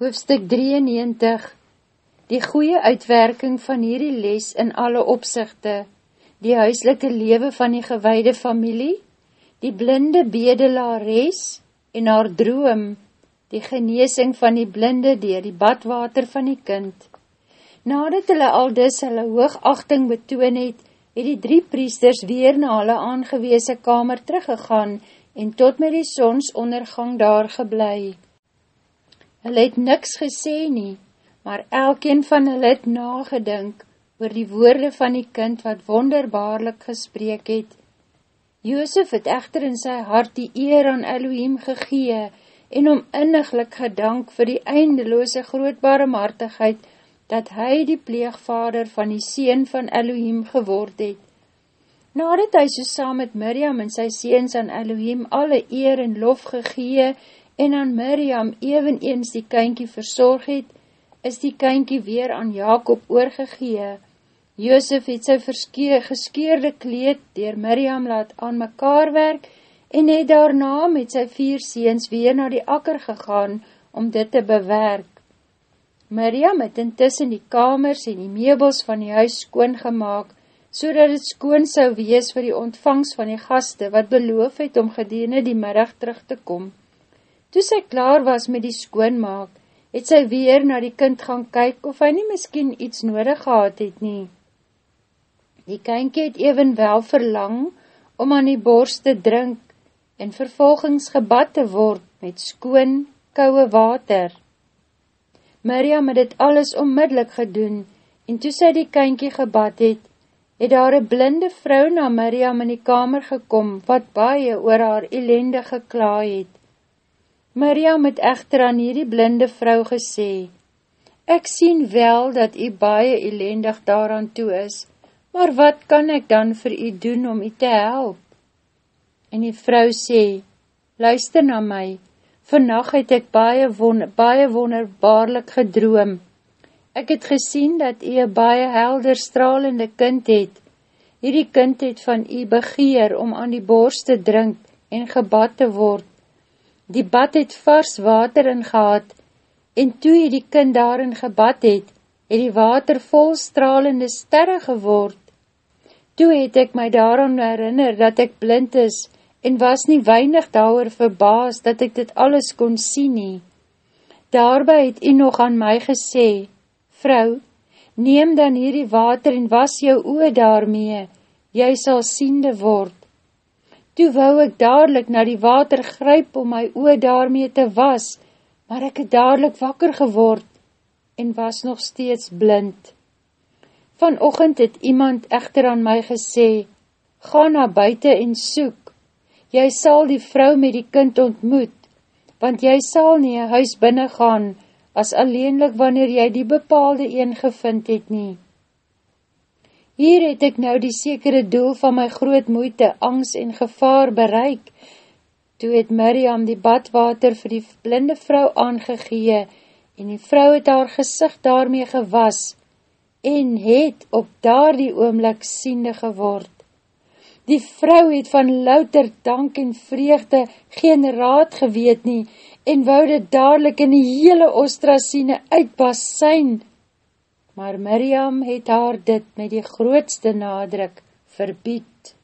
Hoofstuk 93 Die goeie uitwerking van hierdie les in alle opzichte, die huiselike lewe van die gewaide familie, die blinde bedelares en haar droom, die geneesing van die blinde dier die badwater van die kind. Nadat hulle al dis hulle hoogachting betoon het, het die drie priesters weer na hulle aangeweese kamer teruggegaan en tot met die sonsondergang daar geblei. Hulle het niks gesê nie, maar elkeen van hulle het nagedink oor die woorde van die kind wat wonderbaarlik gespreek het. Joosef het echter in sy hart die eer aan Elohim gegee en om inniglik gedank vir die eindeloose grootbare martigheid dat hy die pleegvader van die seen van Elohim geword het. Nadat hy so saam met Miriam en sy seens aan Elohim alle eer en lof gegee en aan Miriam even eens die kynkie verzorg het, is die kynkie weer aan Jacob oorgegee. Joosef het sy geskeerde kleed dier Miriam laat aan mekaar werk en het daarna met sy vier seens weer na die akker gegaan om dit te bewerk. Miriam het intussen die kamers en die meubels van die huis skoon gemaakt, so dat het skoon sou wees vir die ontvangst van die gaste wat beloof het om gedeene die middag terug te kom. Toe sy klaar was met die skoonmaak, het sy weer na die kind gaan kyk of hy nie miskien iets nodig gehad het nie. Die kynkie het evenwel verlang om aan die borst te drink en vervolgens gebad te word met skoon, kouwe water. Miriam het dit alles onmiddellik gedoen en toe sy die kynkie gebad het, het daar een blinde vrou na Miriam in die kamer gekom wat baie oor haar elende geklaai het. Miriam het echter aan hierdie blinde vrou gesê, Ek sien wel dat u baie elendig daaraan toe is, maar wat kan ek dan vir u doen om u te help? En die vrou sê, Luister na my, vannacht het ek baie, won baie wonderbaarlik gedroom. Ek het gesien dat u een baie helder stralende kind het. Hierdie kind het van u begeer om aan die borst te drink en gebad te word. Die bad het vars water in gehad, en toe hy die kind daarin gebad het, het die water vol stralende sterre geword. Toe het ek my daarom herinner dat ek blind is, en was nie weinig daar verbaas dat ek dit alles kon sien nie. Daarby het hy nog aan my gesê, Vrou, neem dan hierdie water en was jou oe daarmee, jy sal siende word. Toe wou ek dadelijk na die water gryp om my oe daarmee te was, maar ek het dadelijk wakker geword en was nog steeds blind. Vanochtend het iemand echter aan my gesê, Ga na buiten en soek, jy sal die vrou met die kind ontmoet, want jy sal nie een huis binnengaan, as alleenlik wanneer jy die bepaalde een gevind het nie. Hier het ek nou die sekere doel van my groot moeite, angst en gevaar bereik. Toe het Miriam die badwater vir die blinde vrou aangegee en die vrou het haar gezicht daarmee gewas en het op daar die oomlik siende geword. Die vrou het van louter dank en vreugde geen raad geweet nie en wou dit dadelijk in die hele ostrasiene uitbas syn, maar Miriam het haar dit met die grootste nadruk verbied.